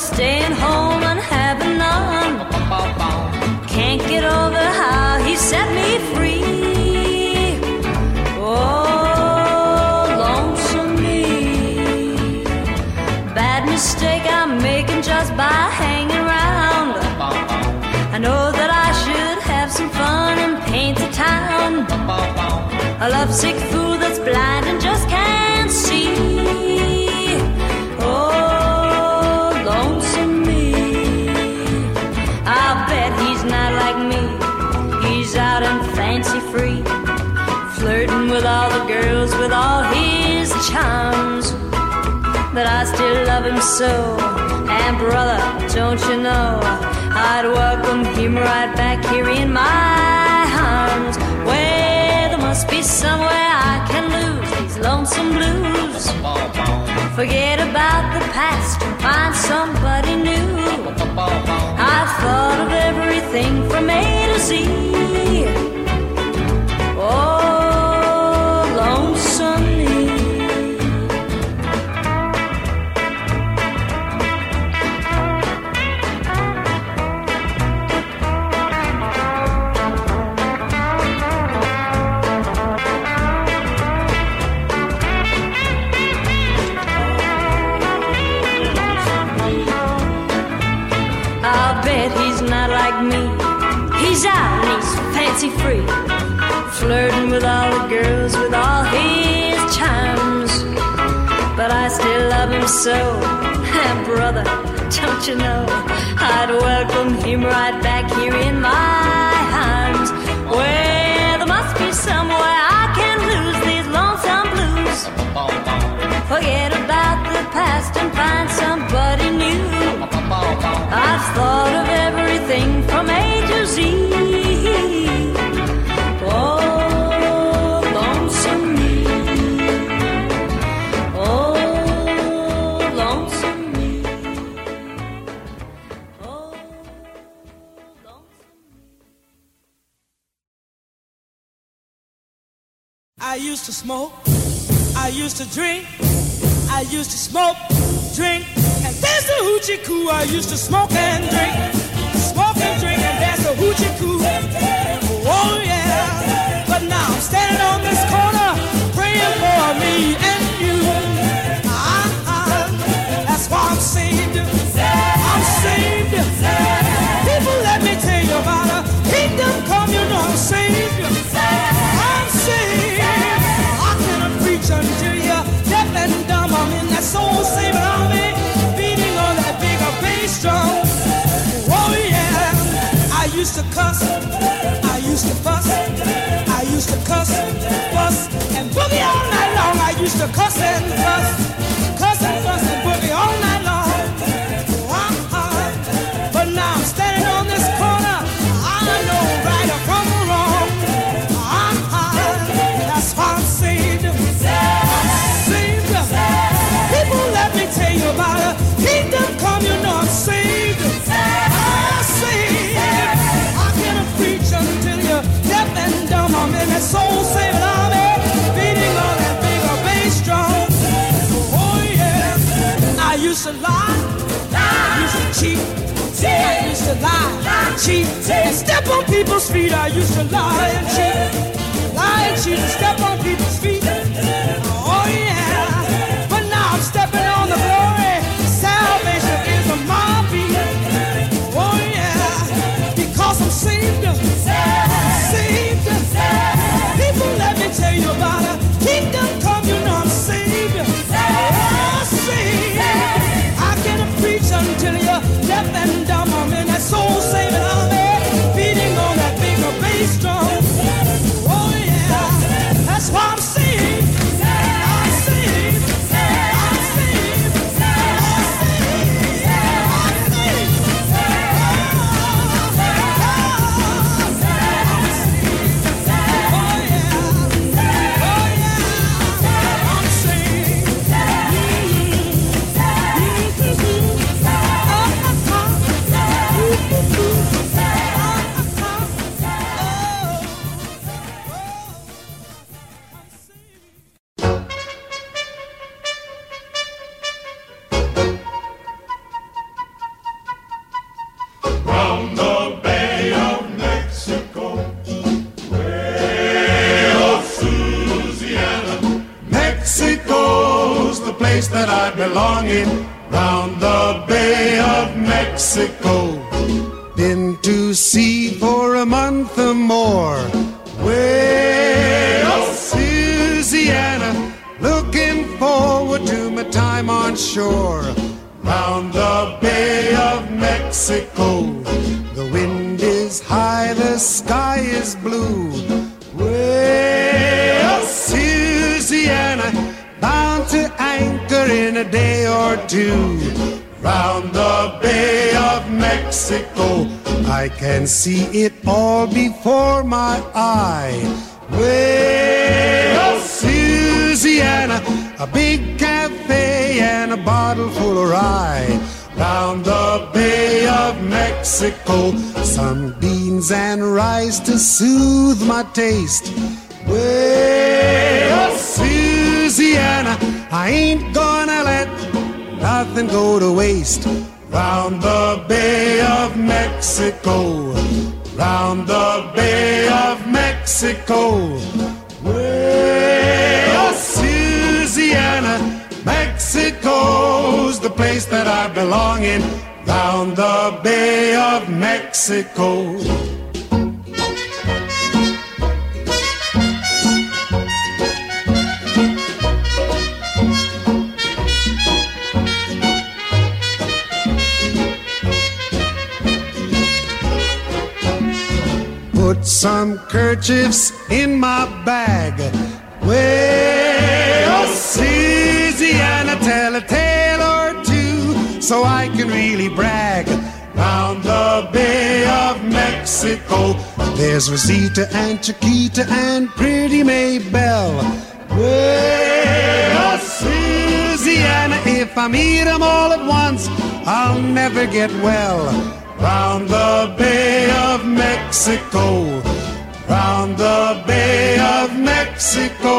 staying home and having none. Can't get over how he set me free. Oh, lonesome me. Bad mistake I'm making just by hanging around. I know that I should have some fun and paint the town. A lovesick fool so. And brother, don't you know, I'd welcome him right back here in my arms. Where there must be somewhere I can lose these lonesome blues. Forget about the past and find somebody new. I've thought of everything from A to Z. fancy free, flirting with all the girls with all his charms. But I still love him so, and brother, don't you know? I'd welcome him right back here in my arms, where there must be somewhere I can lose these lonesome blues. Forget about the past and find somebody new. I've thought of everything from A to Z. I used to smoke, I used to drink, I used to smoke, drink, and dance the hoochie coo. I used to smoke and drink, smoke and drink, and dance the hoochie coo. I used to cuss, I used to fuss, I used to cuss, fuss, and boogie all night long. I used to cuss and fuss, to lie, lie. I used to cheat, cheat. I used to lie, lie. cheat, and step on people's feet. I used to lie and cheat, lie and cheat, and step on people's feet. Oh yeah, but now I'm stepping on the glory. Salvation is a beat. Oh yeah, because I'm saved, saved. saved. People, let me tell you about a soul saving Mexico, some beans and rice to soothe my taste. Well, Louisiana, I ain't gonna let nothing go to waste. Round the Mexico. Put some kerchiefs in my bag. Well, Louisiana, tell a tale or two so I can really brag. Round the Bay of Mexico, there's Rosita and Chiquita and pretty Maybelle. Well, Louisiana, if I meet 'em all at once, I'll never get well. Round the Bay of Mexico, round the Bay of Mexico.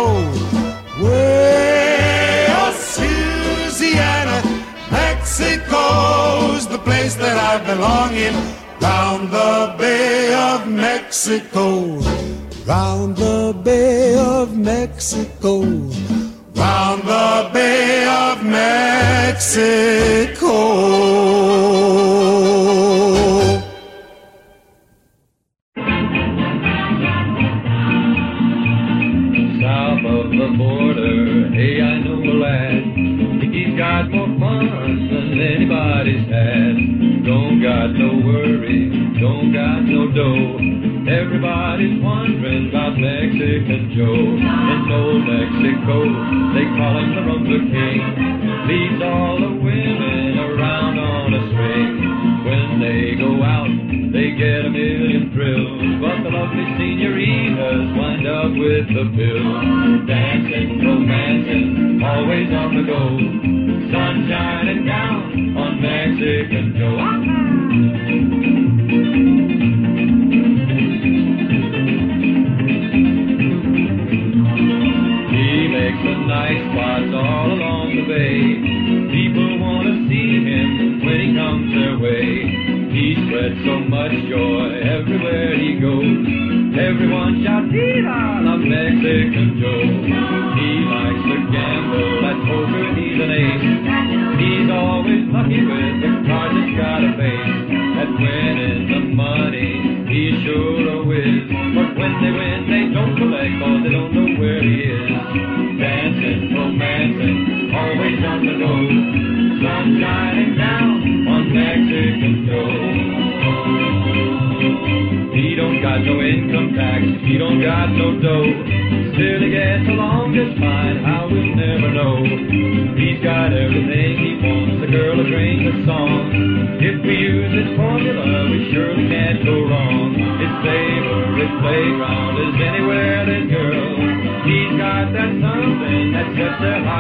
Well, Mexico's the place that I belong in. Round the Bay of Mexico, round the Bay of Mexico, round the Bay of Mexico. Don't got no worry, don't got no dough. Everybody's wondering about Mexican Joe. In old Mexico, they call him the Rumba King. Leads all the women around on a string. When they go out, they get a million thrills. But the lovely senoritas wind up with the bill. Dancing, romancing, always on the go. Sun shining down on Mexican Joe. He makes the nice spots all along the bay. People want to see him when he comes their way. He spreads so much joy everywhere he goes. Everyone shouts, Viva la Mexican Joe. He likes to gamble at poker,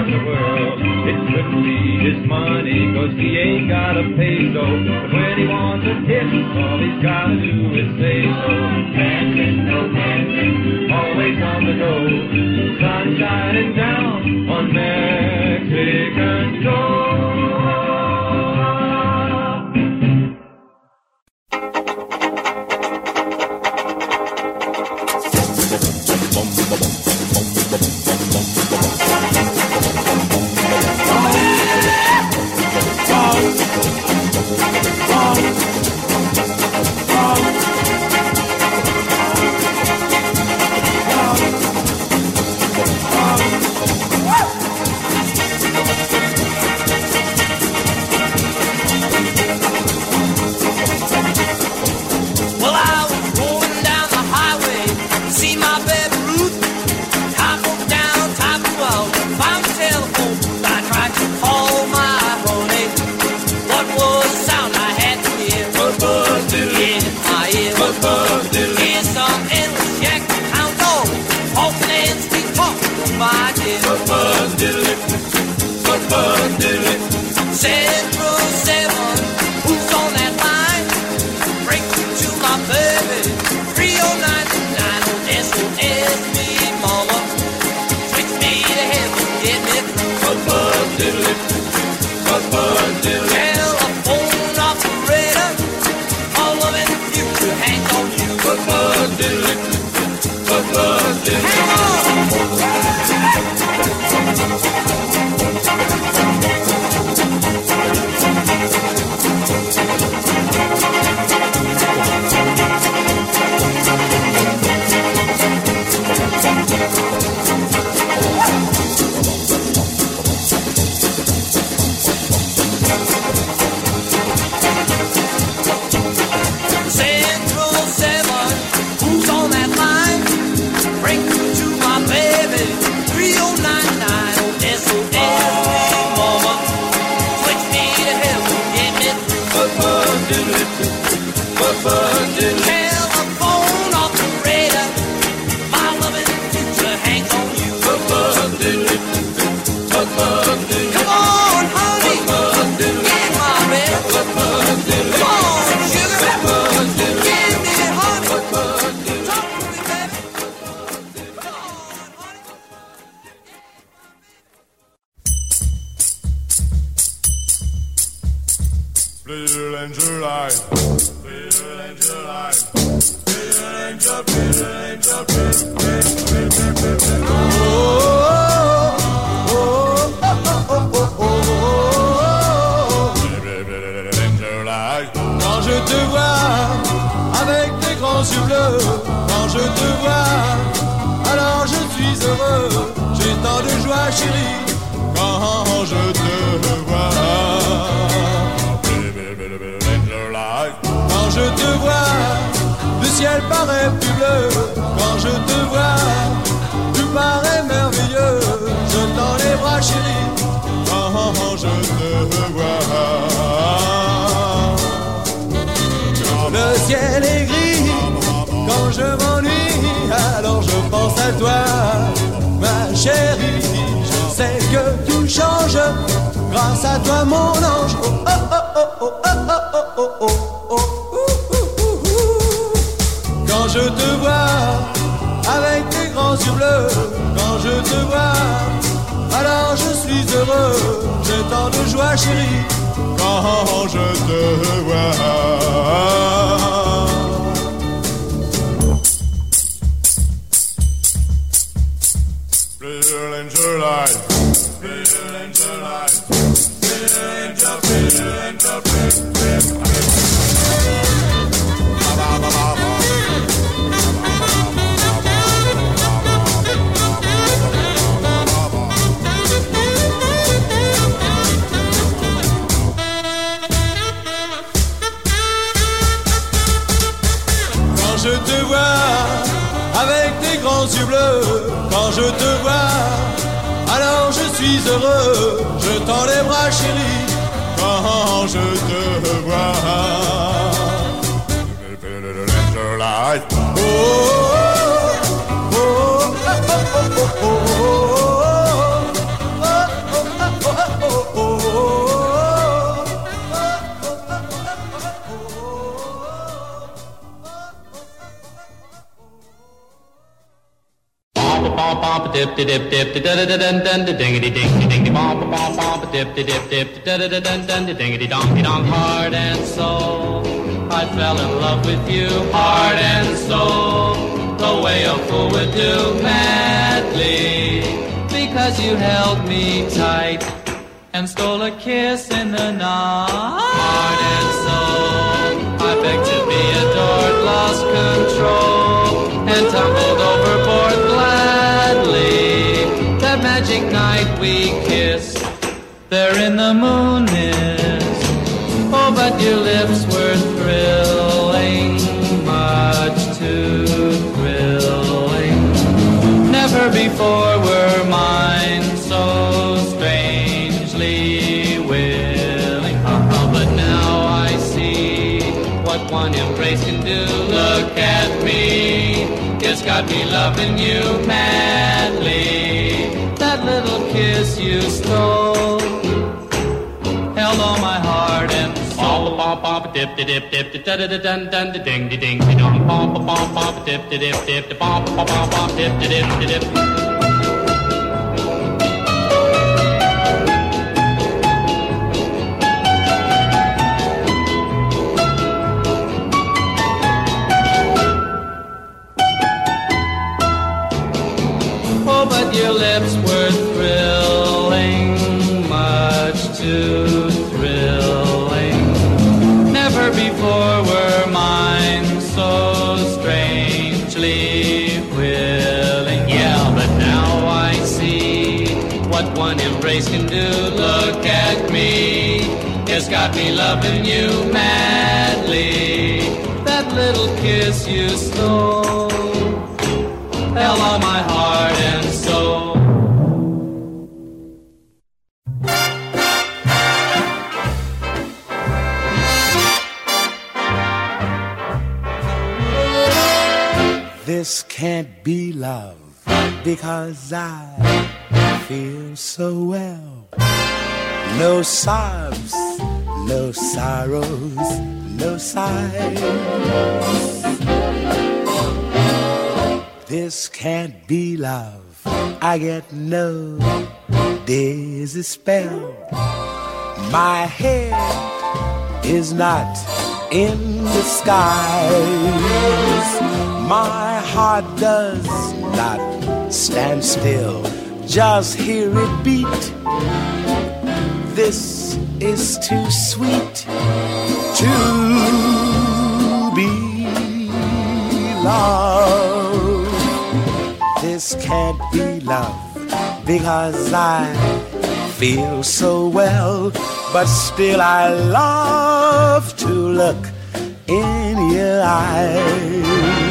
heart the world. It couldn't be his money, cause he ain't got a peso. But when he wants a tip, all he's gotta do is say so. Dancing, no dancing, always on the go. Sun shining down on Mexican diddle Grâce à toi, mon ange. Oh oh oh, oh, oh, oh, oh, oh, oh, oh, Quand je te vois avec tes grands yeux bleus, quand je te vois, alors je suis heureux. J'ai tant de joie, chérie, quand je te vois. Blue. Quand je te vois avec tes grands yeux bleus quand je te dans les bras chéris quand je te dip dip dip dip dip dip heart and soul I fell in love with you heart and soul. The way a fool would do madly because you held me tight and stole a kiss in the night. Heart and soul I begged to be adored lost control and tumbled over there in the moon is. Oh, but your lips were thrilling, much too thrilling. Never before were mine so strangely willing. Oh, but now I see what one embrace can do. Look at me, it's got me loving you madly. That little kiss you stole all my heart and soul. Bop bop dip dip dip dip da da da dun dun da ding da ding da dum bop bop bop dip dip dip dip bop bop bop dip oh, dip dip dip. your lips got me loving you madly. That little kiss you stole held on my heart and soul. This can't be love because I feel so well. No sobs, no sorrows, no sighs. This can't be love. I get no dizzy spell. My head is not in the skies. My heart does not stand still. Just hear it beat. This is too sweet to be loved. This can't be love because I feel so well, but still I love to look in your eyes.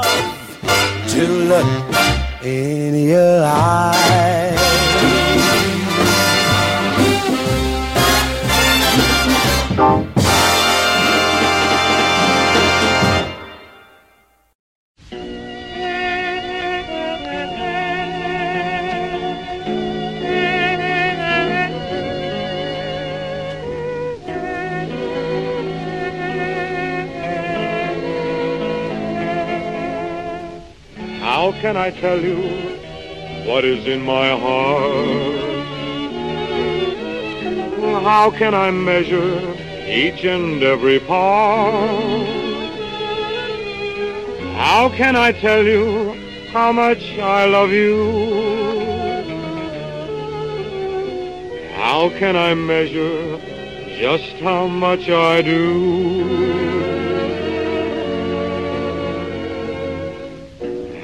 to look in your eyes. Can I tell you what is in my heart? How can I measure each and every part? How can I tell you how much I love you? How can I measure just how much I do?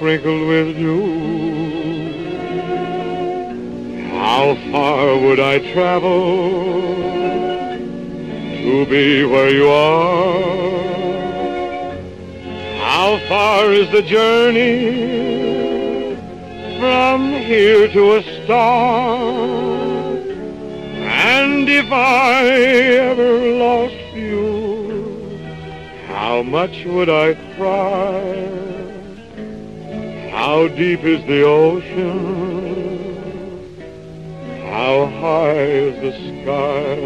sprinkled with dew? How far would I travel to be where you are? How far is the journey from here to a star. And if I ever lost you, how much would I cry? How deep is the ocean? How high is the sky?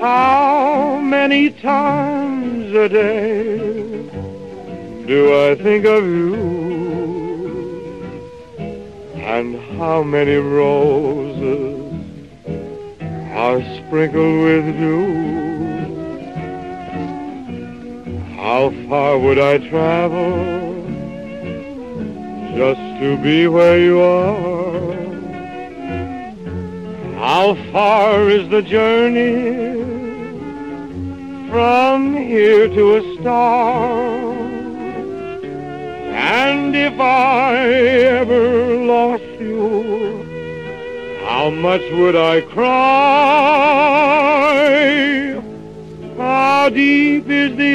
How many times a day do I think of you? And how many roses are sprinkled with dew? How far would I travel just to be where you are? How far is the journey from here to a star? And if I ever lost you, how much would I cry? How deep is the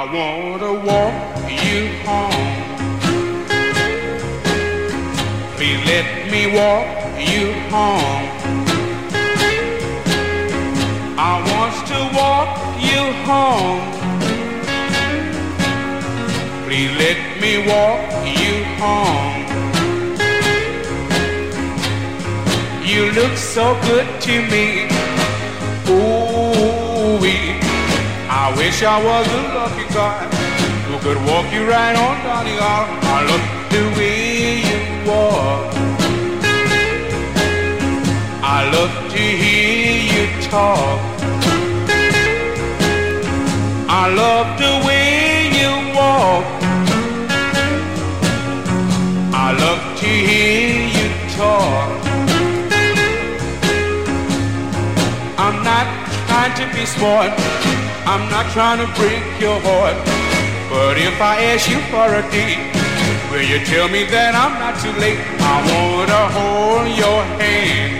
I wanna walk you home. Please let me walk you home. I want to walk you home. Please let me walk you home. You look so good to me. Ooh, I wish I was a lucky guy who could walk you right on aisle. I love the way you walk. I love to hear you talk. I love the way you walk. I love to hear you talk. I'm not trying to be smart. I'm not trying to break your heart, but if I ask you for a date, will you tell me that I'm not too late? I wanna hold your hand.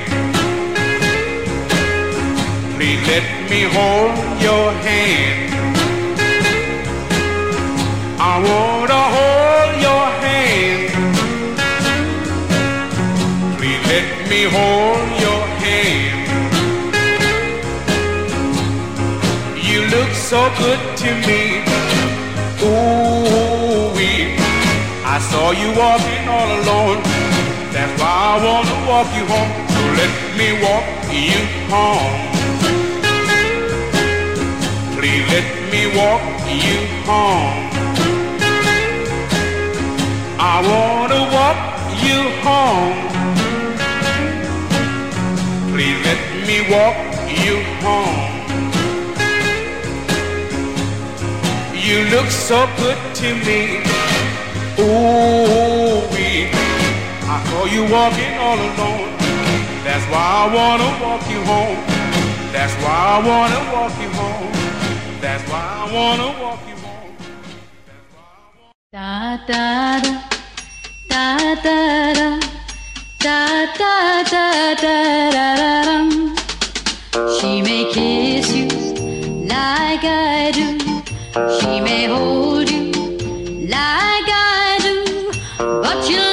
Please let me hold your hand. I wanna hold your hand. Please let me hold so good to me. Ooh, we. I saw you walking all alone. That's why I wanna walk you home. So let me walk you home. Please let me walk you home. I wanna walk you home. Please let me walk you home. You look so good to me. Ooh. I saw you walking all alone. That's why I wanna walk you home. That's why I wanna walk you home. That's why I wanna walk you home. Da da da da da da da da da da da da. She may kiss you like she may hold you like I do, but you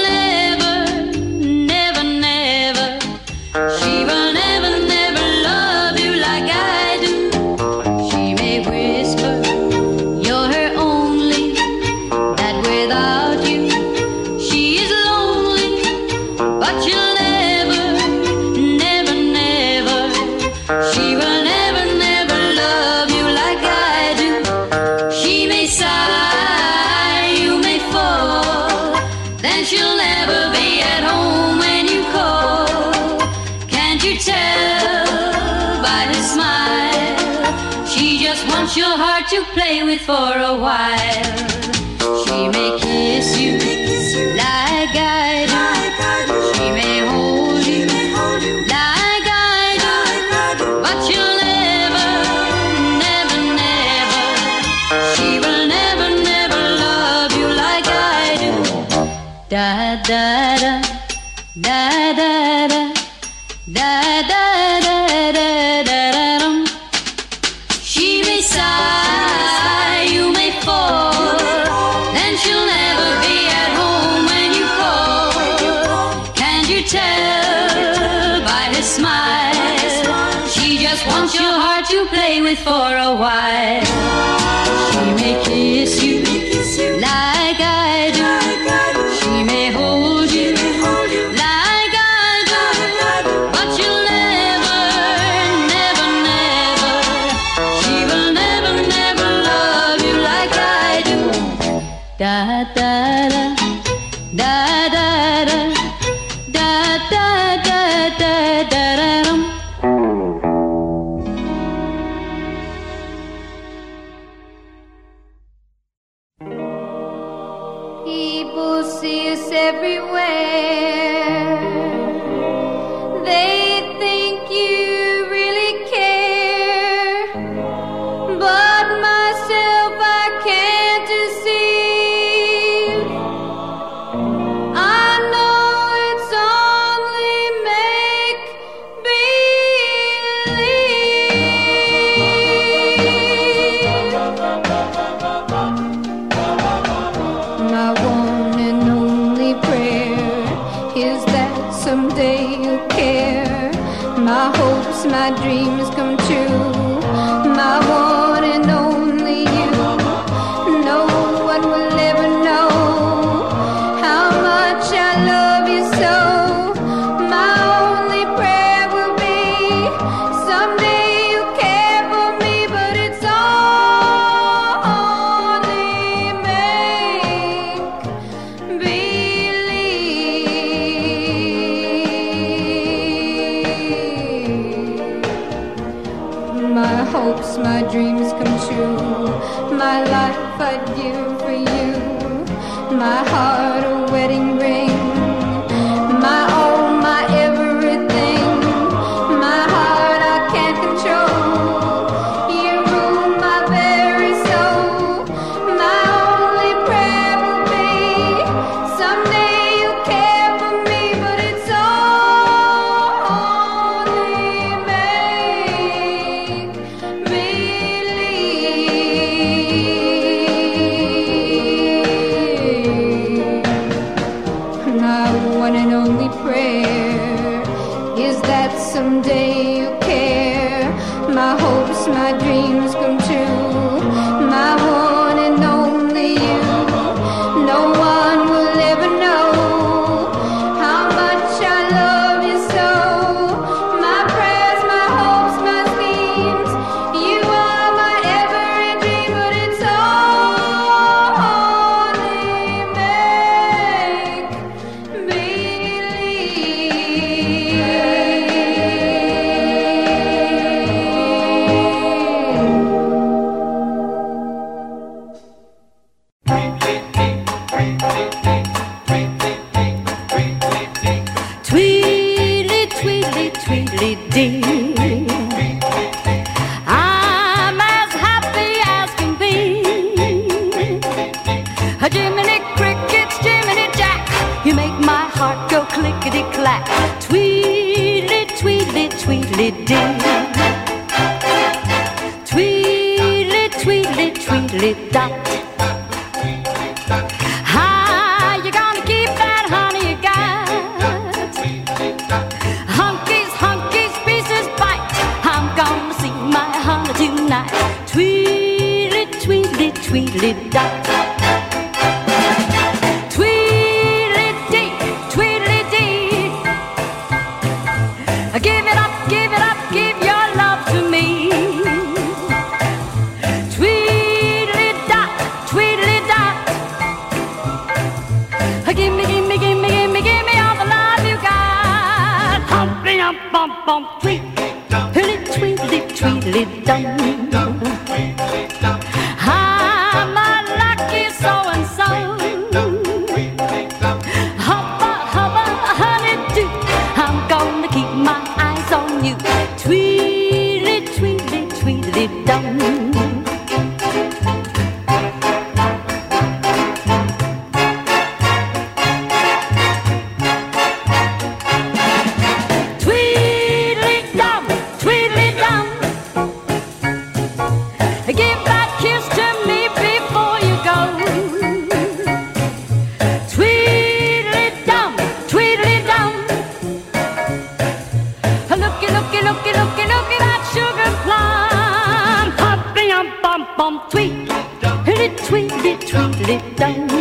tweedly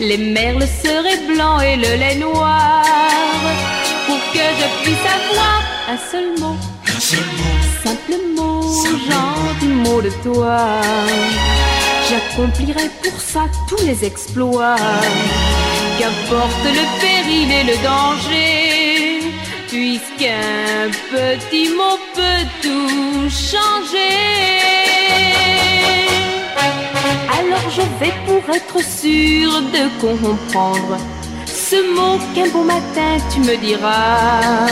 Les merles seraient blancs et le lait noir. Pour que je puisse avoir un seul mot, un seul mot, simple mot, gentil mot de toi. J'accomplirai pour ça tous les exploits. Qu'importe le péril et le danger, puisqu'un petit mot peut tout changer. Alors je vais pour être sûr de comprendre ce mot qu'un beau matin tu me diras.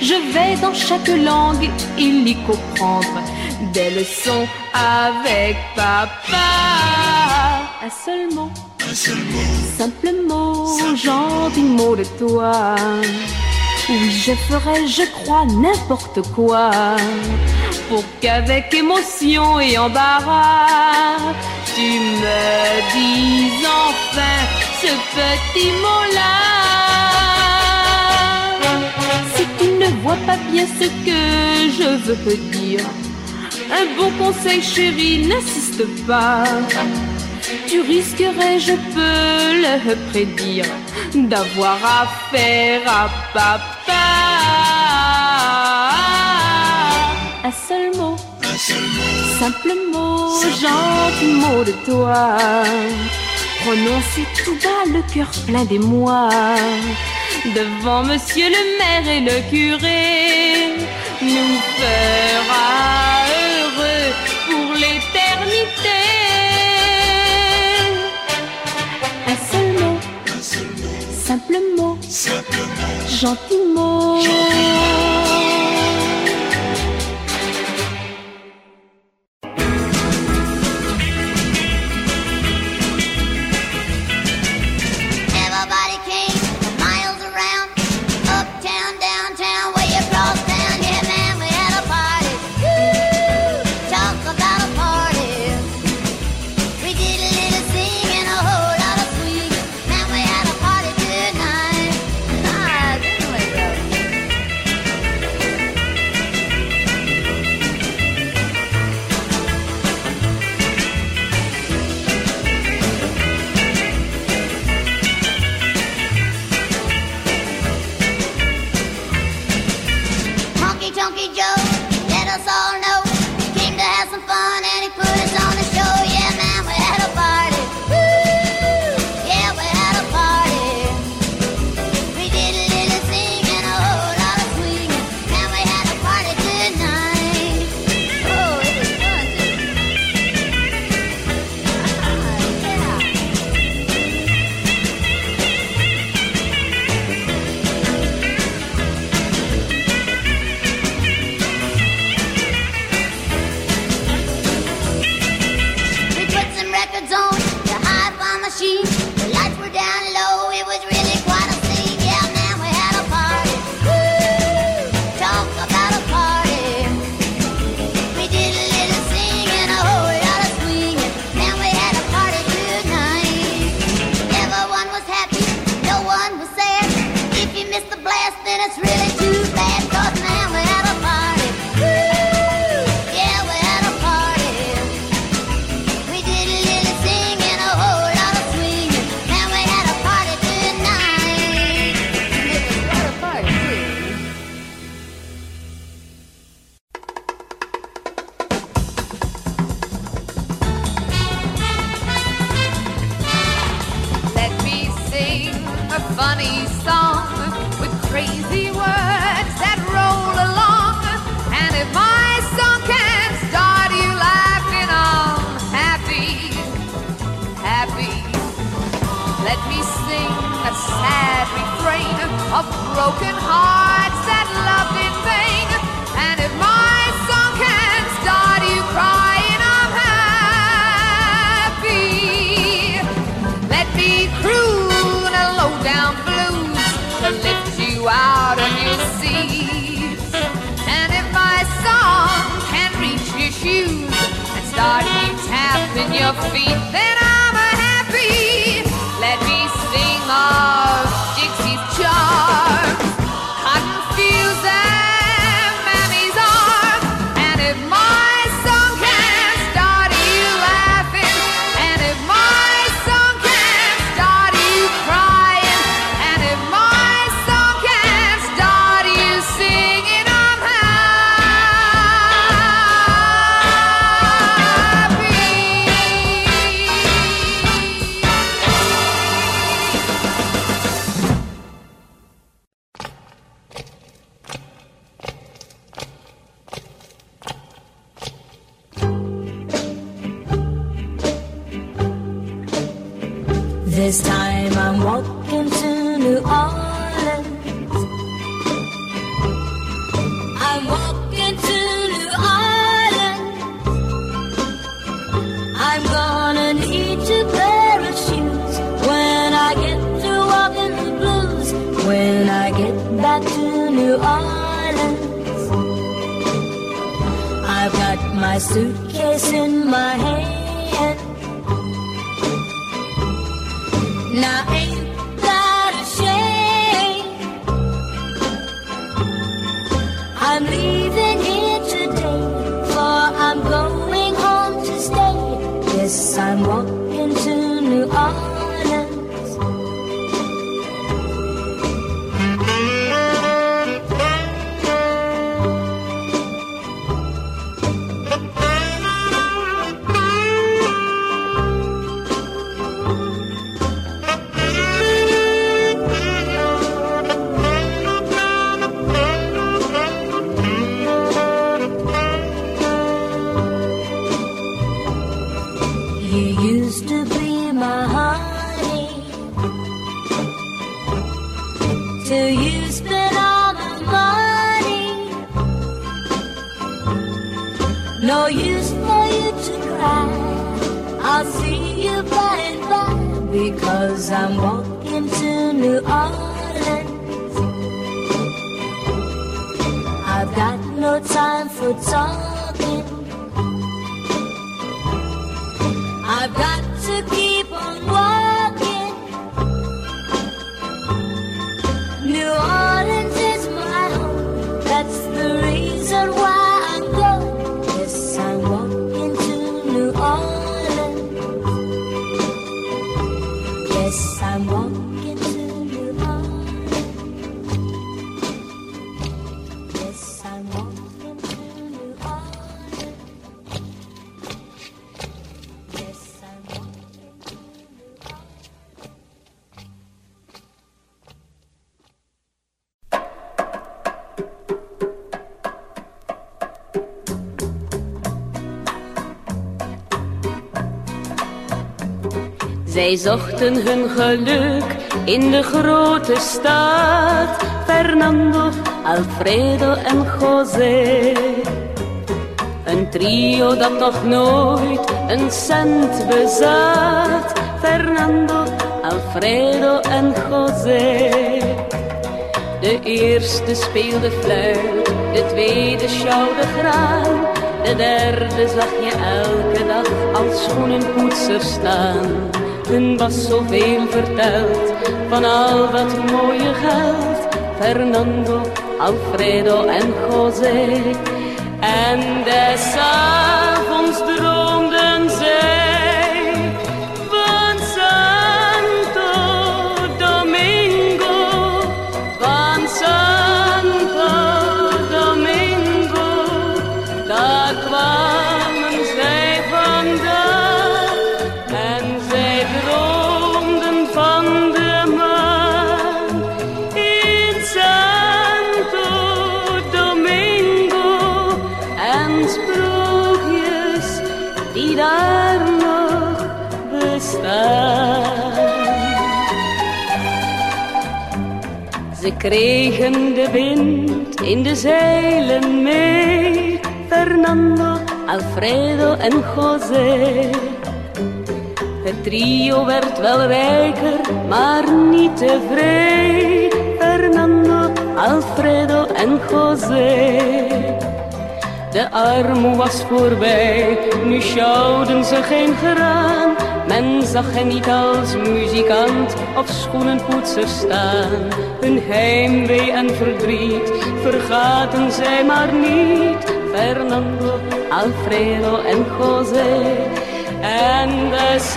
Je vais dans chaque langue il y comprendre des leçons avec papa. Un seul mot, un seul mot, simple mot, gentil mot de toi. Oui, je ferai, je crois, n'importe quoi pour qu'avec émotion et embarras, tu me dises enfin ce petit mot-là. Si tu ne vois pas bien ce que je veux te dire, un bon conseil chéri, n'insiste pas. Tu risquerais, je peux le prédire, d'avoir affaire à papa. Un seul mot, un seul mot, simple mot, gentil mot de toi. Prononcé tout bas, le cœur plein d'émoi. Devant monsieur le maire et le curé, nous fera simplement, simplement, gentiment. gentiment. Now Zij zochten hun geluk in de grote stad. Fernando, Alfredo en José. Een trio dat nog nooit een cent bezat. Fernando, Alfredo en José. De eerste speelde fluit, de tweede sjouwde graan. De derde zag je elke dag als schoenenpoetser staan. Was zoveel verteld van al dat mooie geld. Fernando, Alfredo en José. En des avonds droomden kregen de wind in de zeilen mee. Fernando, Alfredo en José. Het trio werd wel rijker, maar niet tevreden. Fernando, Alfredo en José. De armoe was voorbij, nu sjouwden ze geen graan. Men zag hen niet als muzikant of schoenenpoetser staan. Hun heimwee en verdriet vergaten zij maar niet. Fernando, Alfredo en José. En des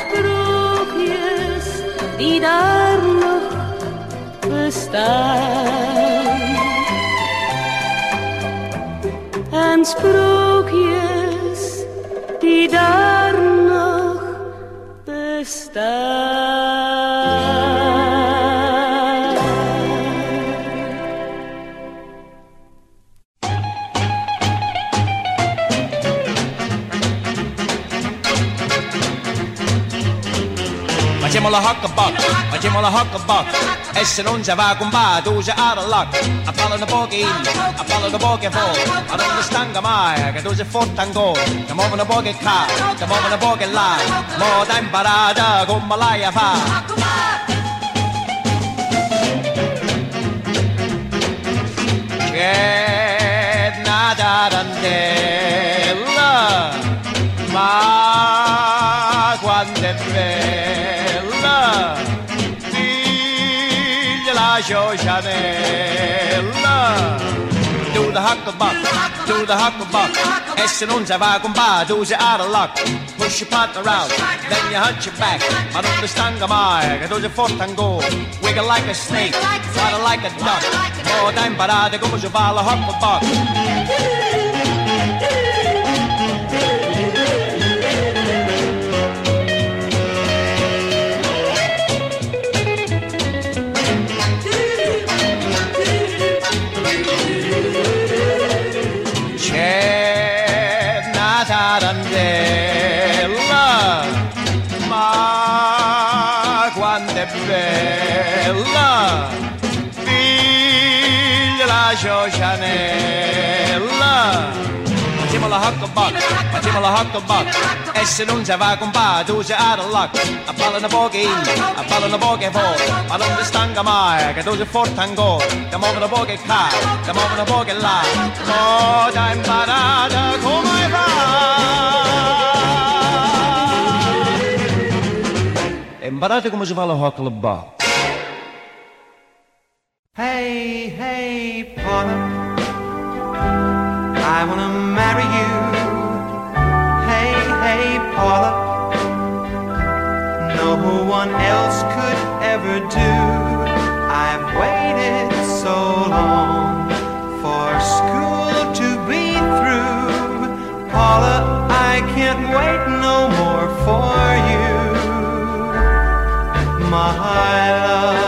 sprookjes die daar nog bestaan. En sprookjes die daar nog bestaan. Facciamo la hucklebuck, facciamo la hucklebuck E se non si va con va, tu sei out of luck A parlano pochi, a parlano pochi fuori Ma non mi stanca mai, che tu sei forte ancora Ti muovono pochi qua, ti muovono pochi là Mo t'hai imparata come l'hai a fare C'è una tarantella Ma quanto è bella Figlia la Ciocianella Do the hucklebuck, do the hucklebuck E se non si va con va, tu sei out of luck. Push your partner out, then you hunch your back. Ma non ti stanca mai, che tu sei forte ancora Wiggle like a snake, flutter like a duck. Mo t'hai imparato come si fa la hucklebuck Giorgianella facciamo la hot box, facciamo la hot box. E se non si va con pa, tu sei out of luck. A ballano pochi, a palla ballano poche volte, ma non ti stanca mai, che tu sei forte ancora. Ti muovono poche qua, ti muovono poca là. Cosa imparata come fa? Imparate come si fa la hot box. Hey, hey, Paula, I want to marry you. Hey, hey, Paula, no one else could ever do. I've waited so long for school to be through. Paula, I can't wait no more for you, my love.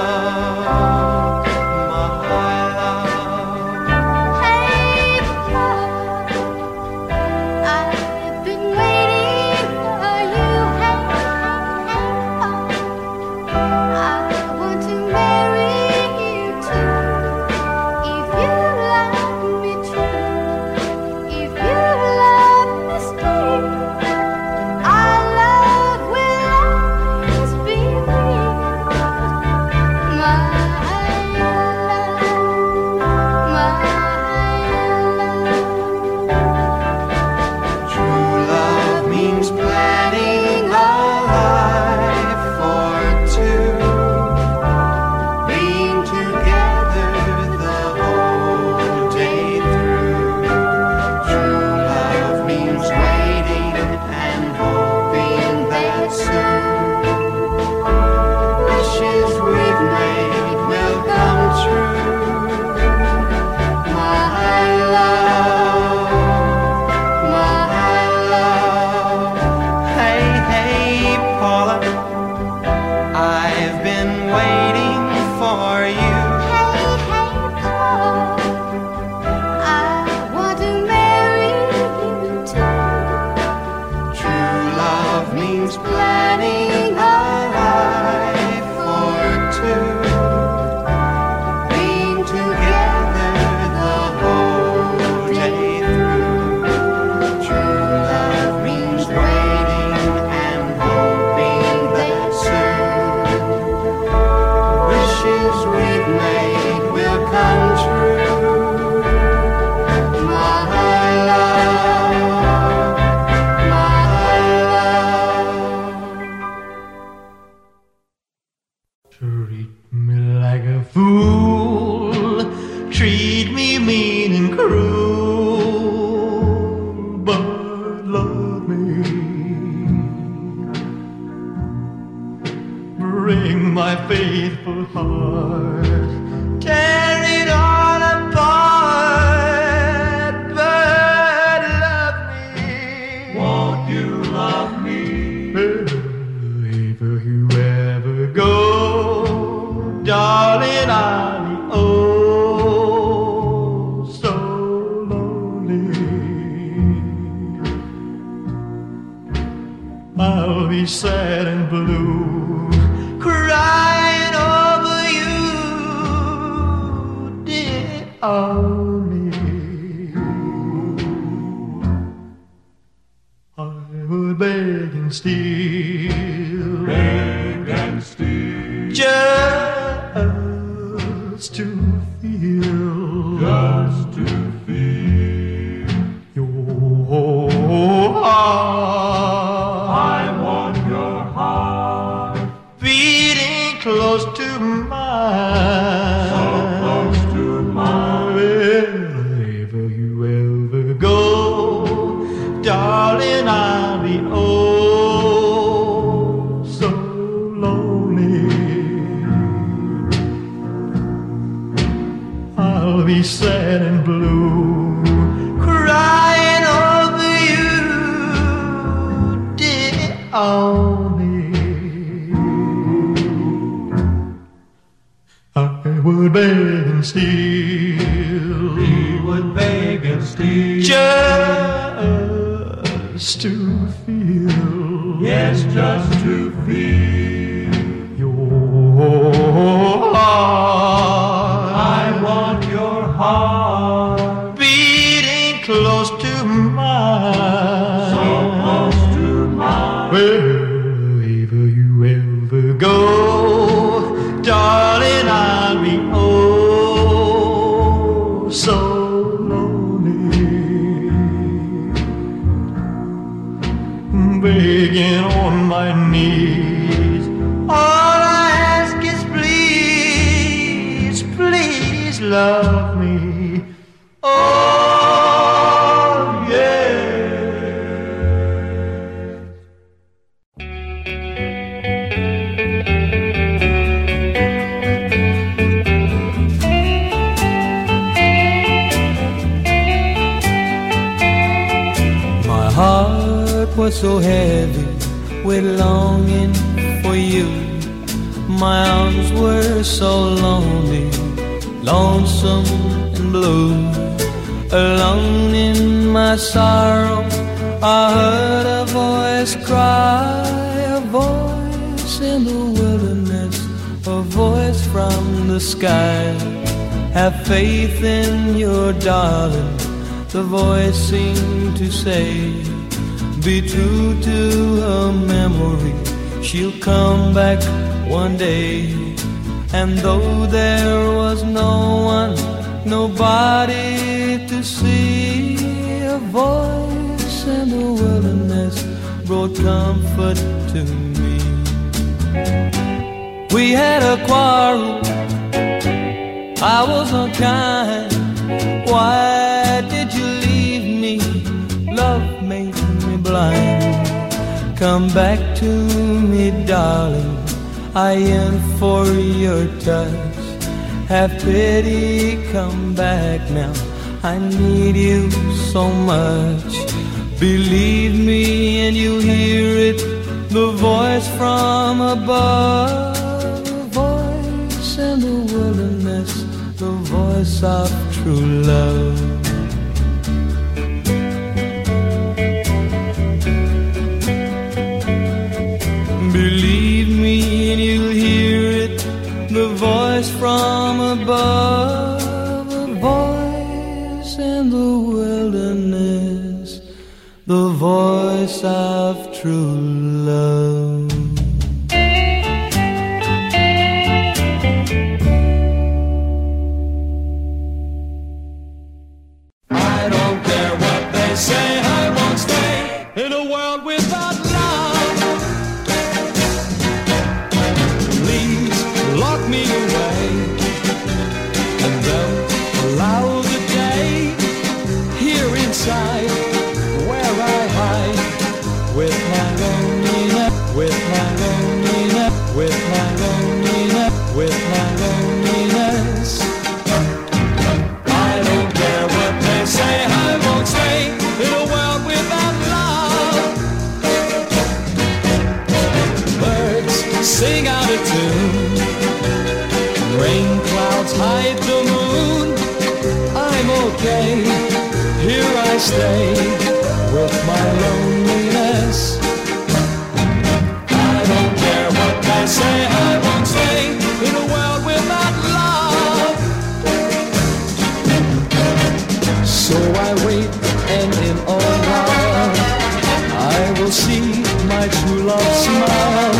Yes, just to feel. So heavy with longing for you. My arms were so lonely, lonesome and blue. Alone in my sorrow, I heard a voice cry, a voice in the wilderness, a voice from the sky. Have faith in your darling the voice seemed to say, Be true to her memory, she'll come back one day. And though there was no one, nobody to see, a voice in the wilderness brought comfort to me. We had a quarrel, I was unkind. Why Come back to me, darling. I yearn for your touch. Have pity, come back now. I need you so much. Believe me, and you'll hear it. The voice from above, the voice in the wilderness, the voice of true love. Of true stay with my loneliness. I don't care what they say, I won't stay in a world without love. So I wait, and in a while I will see my true love smile.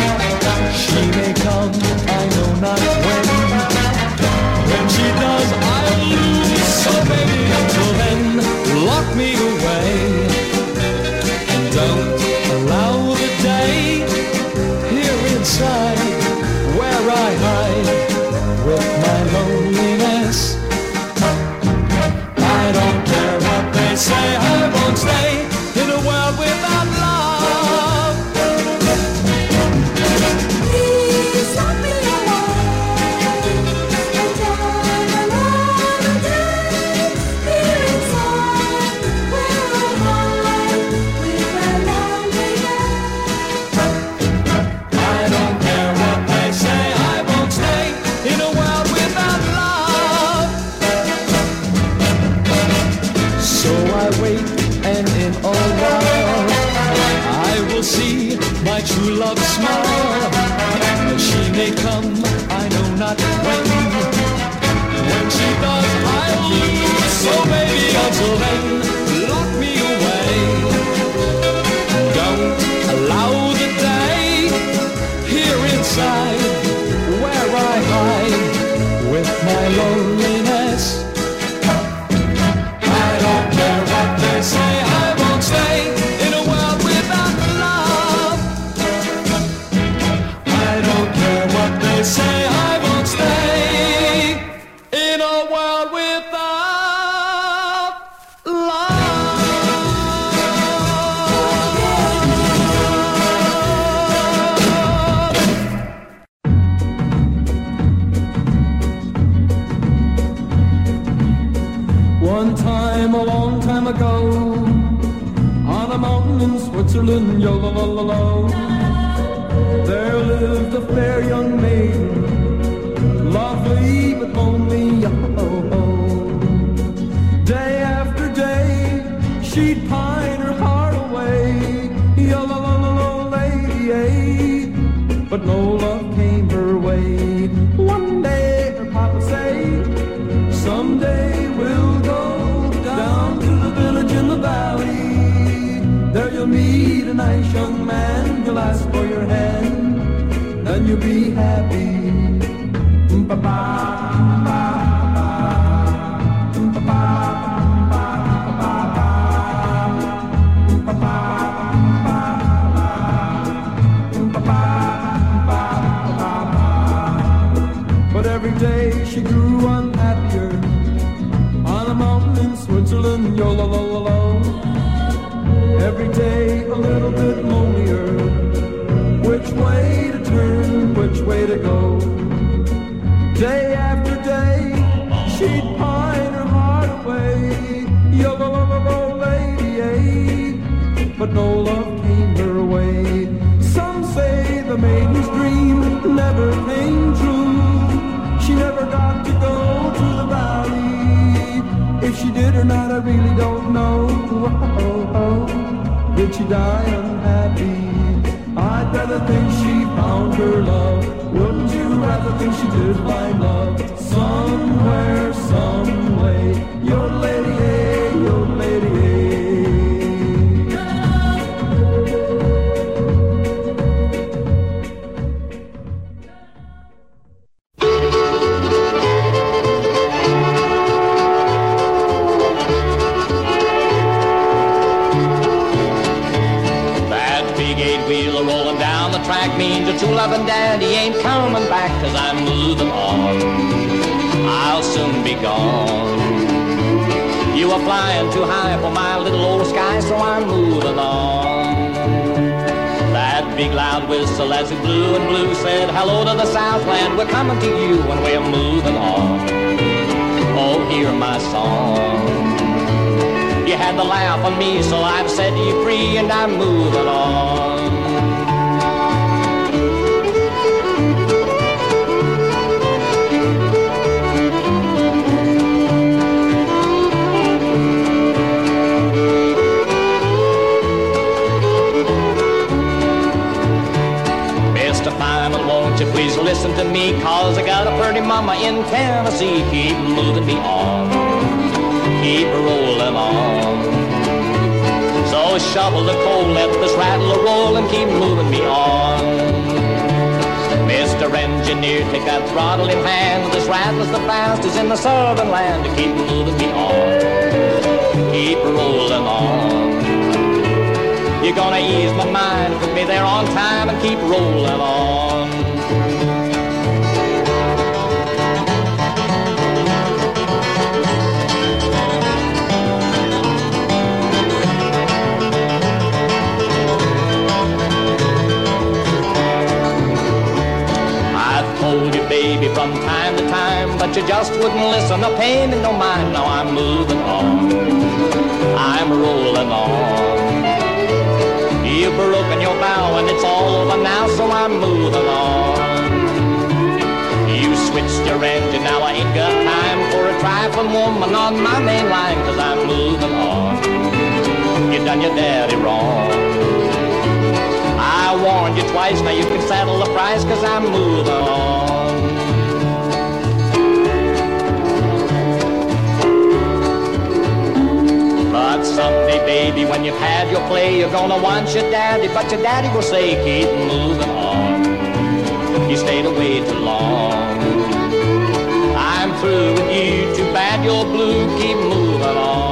Let this rattle a roll and keep moving me on. Mr. Engineer, take that throttle in hand. This rattle's the fastest in the southern land to keep moving me on. Keep rolling on. You're gonna ease my mind, put me there on time and keep rolling on. but you just wouldn't listen. No pain and no mind. Now I'm moving on. I'm rolling on. You've broken your vow and it's all over now, so I'm moving on. You switched your engine, now I ain't got time for a trifling woman on my main line, cause I'm moving on. You done your daddy wrong. I warned you twice, now you can saddle the price, cause I'm moving on. Someday, baby, when you've had your play, you're gonna want your daddy, but your daddy will say, keep moving on. You stayed away too long. I'm through with you, too bad you're blue, keep moving on.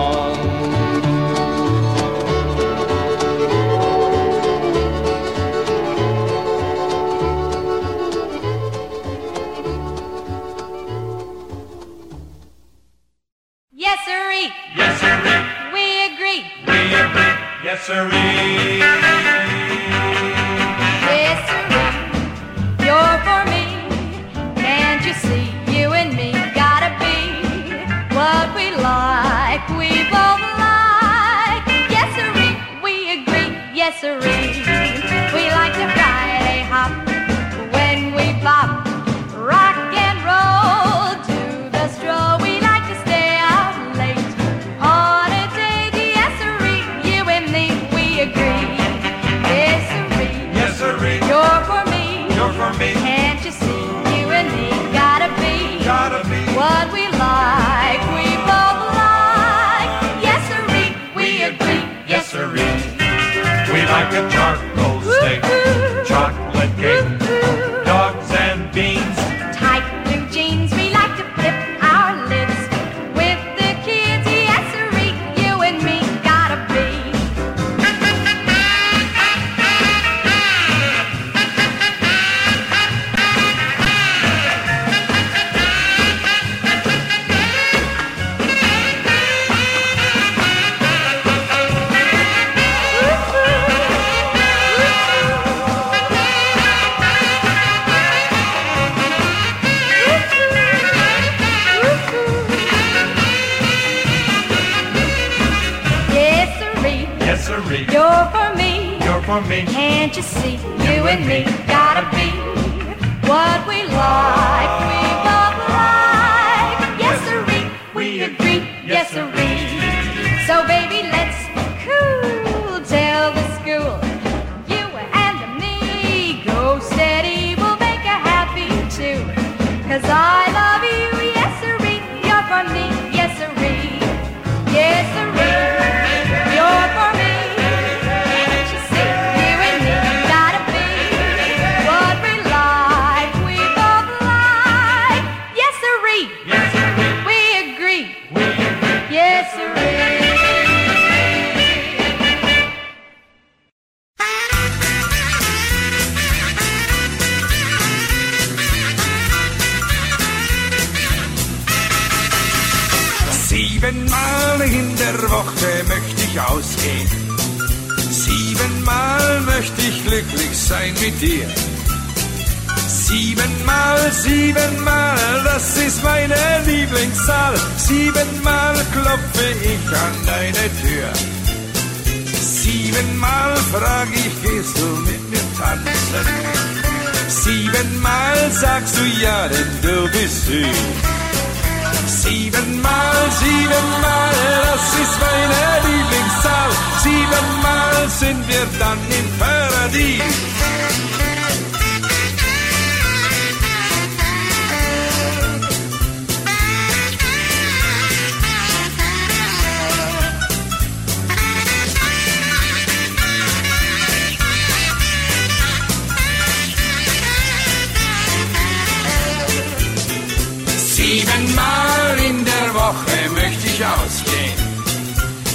victory. Siebenmal frag ich, gehst du mit mir tanzen? Siebenmal sagst du ja, denn du bist süß. Siebenmal, siebenmal, das ist meine Lieblingszahl. Siebenmal sind wir dann im Paradies. Ausgehen.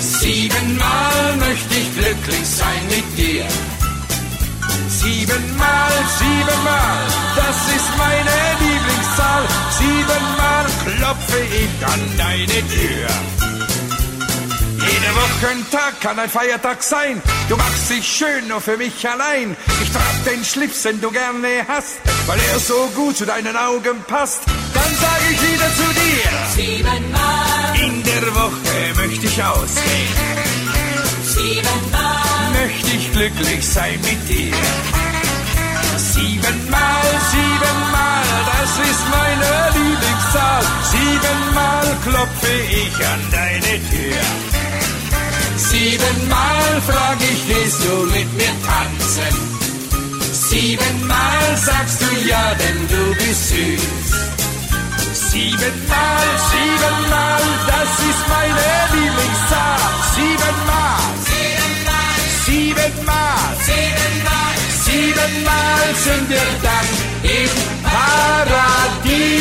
Siebenmal möchte ich glücklich sein mit dir. Siebenmal, siebenmal, das ist meine Lieblingszahl. Siebenmal klopfe ich an deine Tür. Jeder Wochentag kann ein Feiertag sein. Du machst dich schön nur für mich allein. Ich trag den Schlips, den du gerne hast, weil er so gut zu deinen Augen passt. Dann sag ich wieder zu dir. Siebenmal, der Woche möchte ich ausgehen. siebenmal, Möchte ich glücklich sein mit dir. Siebenmal, siebenmal, das ist meine Lieblingszahl. Siebenmal klopfe ich an deine Tür. Siebenmal frag ich, gehst du mit mir tanzen? Siebenmal sagst du ja, denn du bist süß. Siebenmal, siebenmal, das ist meine Lieblingszahl. Siebenmal, siebenmal, siebenmal, siebenmal sind wir dann im Paradies.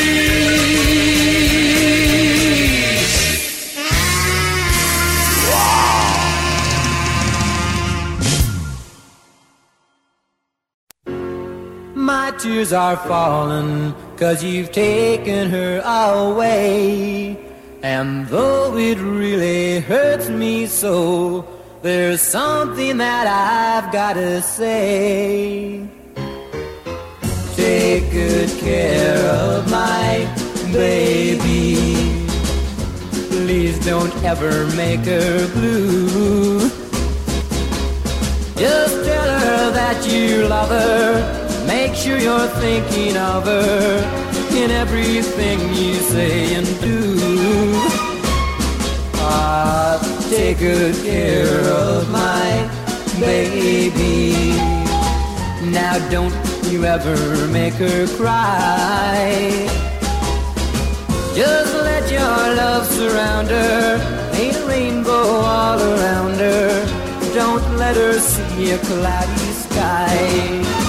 My tears are falling, cause you've taken her away. And though it really hurts me so, there's something that I've gotta say. Take good care of my baby. Please don't ever make her blue. Just tell her that you love her, make sure you're thinking of her in everything you say and do. Ah, take good care of my baby. Now don't you ever make her cry. Just let your love surround her, paint a rainbow all around her. Don't let her see a cloudy sky.